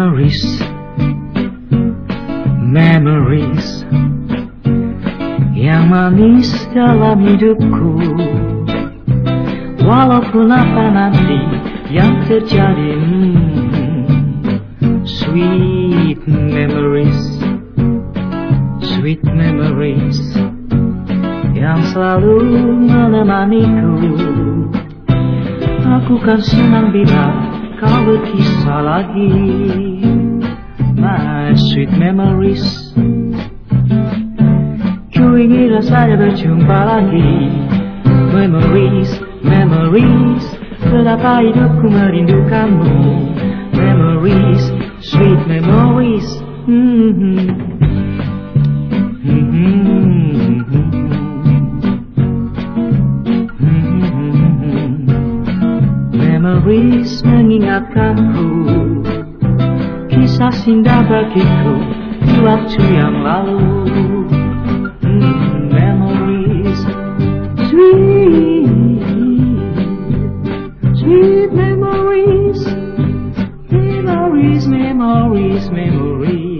memories. Memories. Yang manis dalam hidupku. Walaupun apa nanti yang terjadi sweet memories. Sweet memories. Yang selalu menemaniku. Aku kan senang bila kau berkisah lagi. My sweet memories. Ku ingin rasanya berjumpa lagi. Memories, memories. Betapa hidupku merindukanmu Memories, sweet memories. Hmm. Wis mengingatkanku Kisah sinda bagiku Di waktu yang lalu. Hmm, Memories Sweet Sweet memories. Memories, memories, memories.